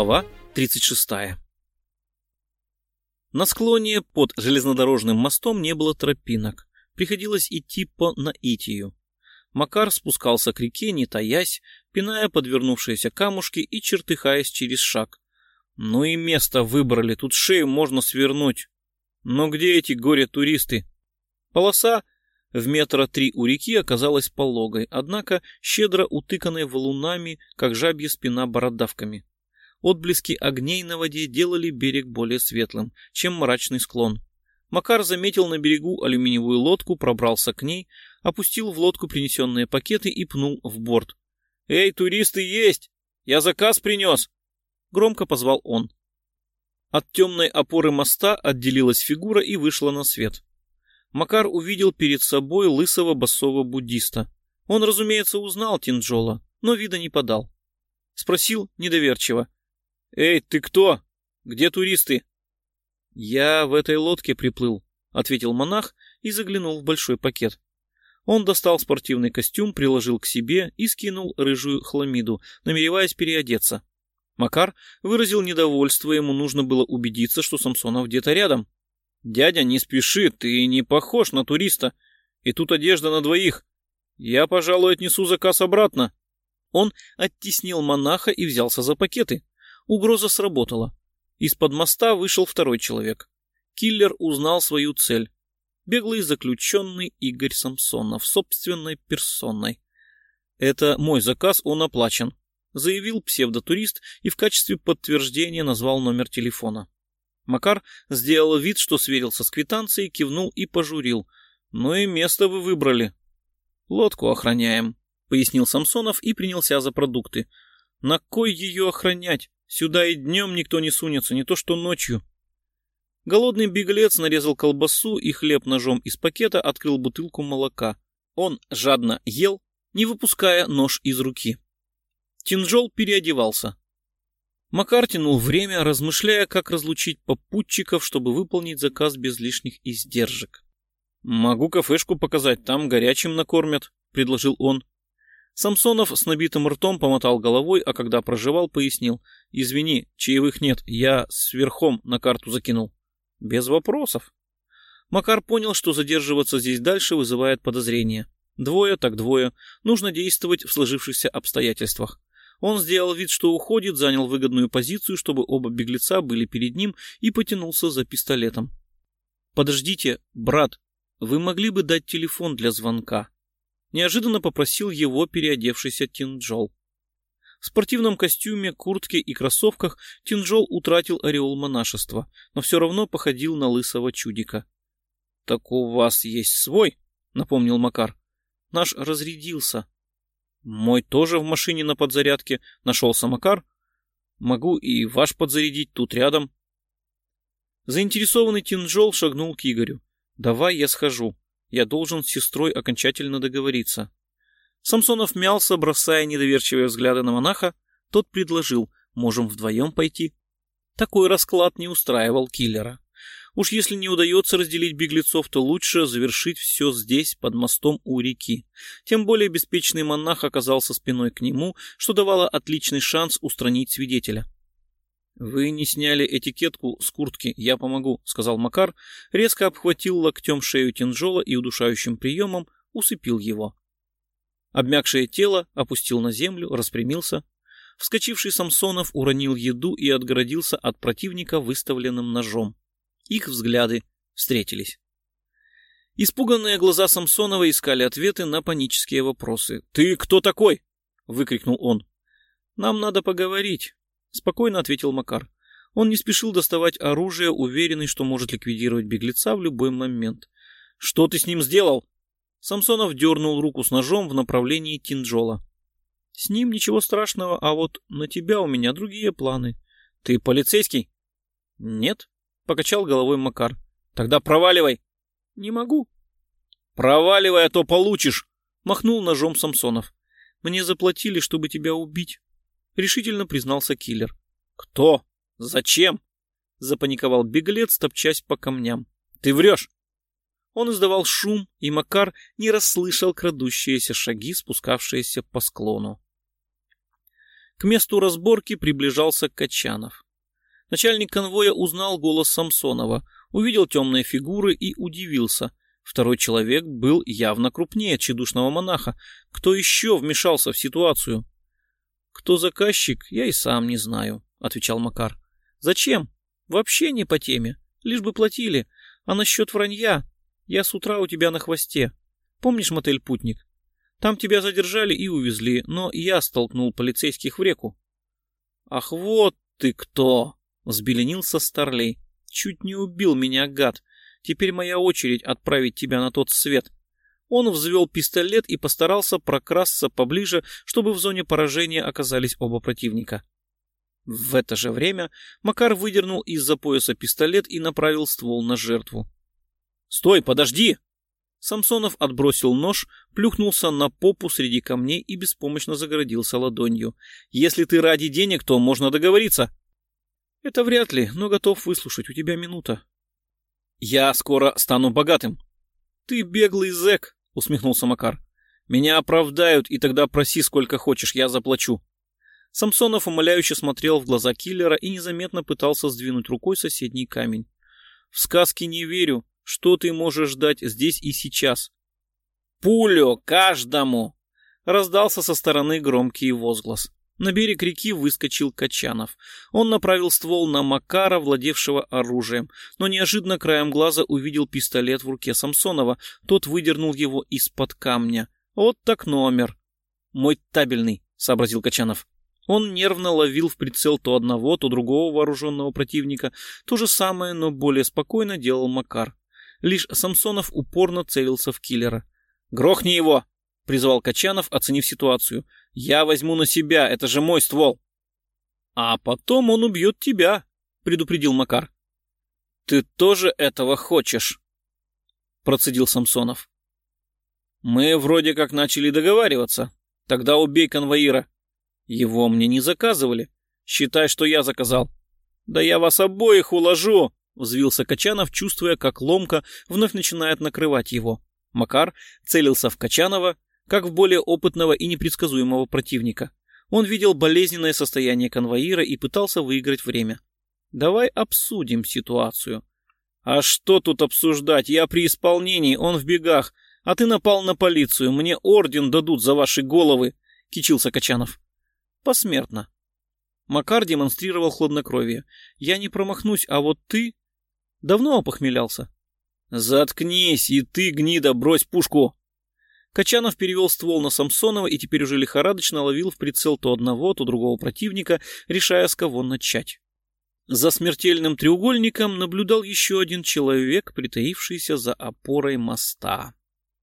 Глава 36. На склоне под железнодорожным мостом не было тропинок. Приходилось идти по наитию. Макар спускался к реке, не таясь, пиная подвернувшиеся камушки и чертыхаясь через шаг. Ну и место выбрали, тут шею можно свернуть. Но где эти горе-туристы? Полоса в метра три у реки оказалась пологой, однако щедро утыканной валунами, как жабья спина бородавками. Отблески огней на воде делали берег более светлым, чем мрачный склон. Макар заметил на берегу алюминиевую лодку, пробрался к ней, опустил в лодку принесенные пакеты и пнул в борт. «Эй, туристы есть! Я заказ принес!» Громко позвал он. От темной опоры моста отделилась фигура и вышла на свет. Макар увидел перед собой лысого басового буддиста. Он, разумеется, узнал Тинджола, но вида не подал. Спросил недоверчиво. «Эй, ты кто? Где туристы?» «Я в этой лодке приплыл», — ответил монах и заглянул в большой пакет. Он достал спортивный костюм, приложил к себе и скинул рыжую хламиду, намереваясь переодеться. Макар выразил недовольство, ему нужно было убедиться, что Самсонов где-то рядом. «Дядя, не спеши, ты не похож на туриста. И тут одежда на двоих. Я, пожалуй, отнесу заказ обратно». Он оттеснил монаха и взялся за пакеты. Угроза сработала. Из-под моста вышел второй человек. Киллер узнал свою цель. Беглый заключенный Игорь Самсонов, собственной персоной. «Это мой заказ, он оплачен», — заявил псевдотурист и в качестве подтверждения назвал номер телефона. Макар сделал вид, что сверился с квитанцией, кивнул и пожурил. «Ну и место вы выбрали». «Лодку охраняем», — пояснил Самсонов и принялся за продукты. «На кой ее охранять? Сюда и днем никто не сунется, не то что ночью. Голодный беглец нарезал колбасу и хлеб ножом из пакета, открыл бутылку молока. Он жадно ел, не выпуская нож из руки. Тинжол переодевался. Макар тянул время, размышляя, как разлучить попутчиков, чтобы выполнить заказ без лишних издержек. «Могу кафешку показать, там горячим накормят», — предложил он. Самсонов с набитым ртом помотал головой, а когда проживал, пояснил. «Извини, чаевых нет, я сверхом на карту закинул». «Без вопросов». Макар понял, что задерживаться здесь дальше вызывает подозрения. Двое так двое. Нужно действовать в сложившихся обстоятельствах. Он сделал вид, что уходит, занял выгодную позицию, чтобы оба беглеца были перед ним, и потянулся за пистолетом. «Подождите, брат, вы могли бы дать телефон для звонка?» Неожиданно попросил его переодевшийся Тинджол. В спортивном костюме, куртке и кроссовках Тинджол утратил ореол монашества, но все равно походил на лысого чудика. — Так у вас есть свой? — напомнил Макар. — Наш разрядился. — Мой тоже в машине на подзарядке, — нашелся Макар. — Могу и ваш подзарядить тут рядом. Заинтересованный Тинджол шагнул к Игорю. — Давай я схожу. Я должен с сестрой окончательно договориться. Самсонов мялся, бросая недоверчивые взгляды на монаха. Тот предложил, можем вдвоем пойти. Такой расклад не устраивал киллера. Уж если не удается разделить беглецов, то лучше завершить все здесь, под мостом у реки. Тем более беспечный монах оказался спиной к нему, что давало отличный шанс устранить свидетеля. «Вы не сняли этикетку с куртки, я помогу», — сказал Макар, резко обхватил локтем шею Тинжола и удушающим приемом усыпил его. Обмякшее тело опустил на землю, распрямился. Вскочивший Самсонов уронил еду и отгородился от противника выставленным ножом. Их взгляды встретились. Испуганные глаза Самсонова искали ответы на панические вопросы. «Ты кто такой?» — выкрикнул он. «Нам надо поговорить», — спокойно ответил Макар. Он не спешил доставать оружие, уверенный, что может ликвидировать беглеца в любой момент. «Что ты с ним сделал?» Самсонов дернул руку с ножом в направлении Тинджола. «С ним ничего страшного, а вот на тебя у меня другие планы. Ты полицейский?» «Нет», — покачал головой Макар. «Тогда проваливай». «Не могу». «Проваливай, а то получишь», — махнул ножом Самсонов. «Мне заплатили, чтобы тебя убить» решительно признался киллер. «Кто? Зачем?» — запаниковал беглец, топчась по камням. «Ты врешь!» Он издавал шум, и Макар не расслышал крадущиеся шаги, спускавшиеся по склону. К месту разборки приближался Качанов. Начальник конвоя узнал голос Самсонова, увидел темные фигуры и удивился. Второй человек был явно крупнее тщедушного монаха. Кто еще вмешался в ситуацию? «Кто заказчик, я и сам не знаю», — отвечал Макар. «Зачем? Вообще не по теме. Лишь бы платили. А насчет вранья? Я с утра у тебя на хвосте. Помнишь мотель «Путник»? Там тебя задержали и увезли, но я столкнул полицейских в реку». «Ах, вот ты кто!» — взбеленился Старлей. «Чуть не убил меня, гад. Теперь моя очередь отправить тебя на тот свет». Он взвел пистолет и постарался прокрасться поближе, чтобы в зоне поражения оказались оба противника. В это же время Макар выдернул из-за пояса пистолет и направил ствол на жертву. «Стой, подожди!» Самсонов отбросил нож, плюхнулся на попу среди камней и беспомощно загородился ладонью. «Если ты ради денег, то можно договориться». «Это вряд ли, но готов выслушать. У тебя минута». «Я скоро стану богатым». «Ты беглый зэк», — усмехнулся Макар. «Меня оправдают, и тогда проси сколько хочешь, я заплачу». Самсонов умоляюще смотрел в глаза киллера и незаметно пытался сдвинуть рукой соседний камень. «В сказки не верю. Что ты можешь ждать здесь и сейчас?» «Пулю каждому!» — раздался со стороны громкий возглас. На берег реки выскочил Качанов. Он направил ствол на Макара, владевшего оружием, но неожиданно краем глаза увидел пистолет в руке Самсонова. Тот выдернул его из-под камня. «Вот так номер!» «Мой табельный», — сообразил Качанов. Он нервно ловил в прицел то одного, то другого вооруженного противника. То же самое, но более спокойно делал Макар. Лишь Самсонов упорно целился в киллера. «Грохни его!» — призвал Качанов, оценив ситуацию. «Я возьму на себя, это же мой ствол!» «А потом он убьет тебя», — предупредил Макар. «Ты тоже этого хочешь?» — процедил Самсонов. «Мы вроде как начали договариваться. Тогда убей конвоира». «Его мне не заказывали. Считай, что я заказал». «Да я вас обоих уложу!» — взвился Качанов, чувствуя, как ломка вновь начинает накрывать его. Макар целился в Качанова, как в более опытного и непредсказуемого противника. Он видел болезненное состояние конвоира и пытался выиграть время. «Давай обсудим ситуацию». «А что тут обсуждать? Я при исполнении, он в бегах, а ты напал на полицию. Мне орден дадут за ваши головы», — кичился Качанов. «Посмертно». Макар демонстрировал хладнокровие. «Я не промахнусь, а вот ты...» «Давно опохмелялся?» «Заткнись, и ты, гнида, брось пушку!» Качанов перевел ствол на Самсонова и теперь уже лихорадочно ловил в прицел то одного, то другого противника, решая, с кого начать. За смертельным треугольником наблюдал еще один человек, притаившийся за опорой моста.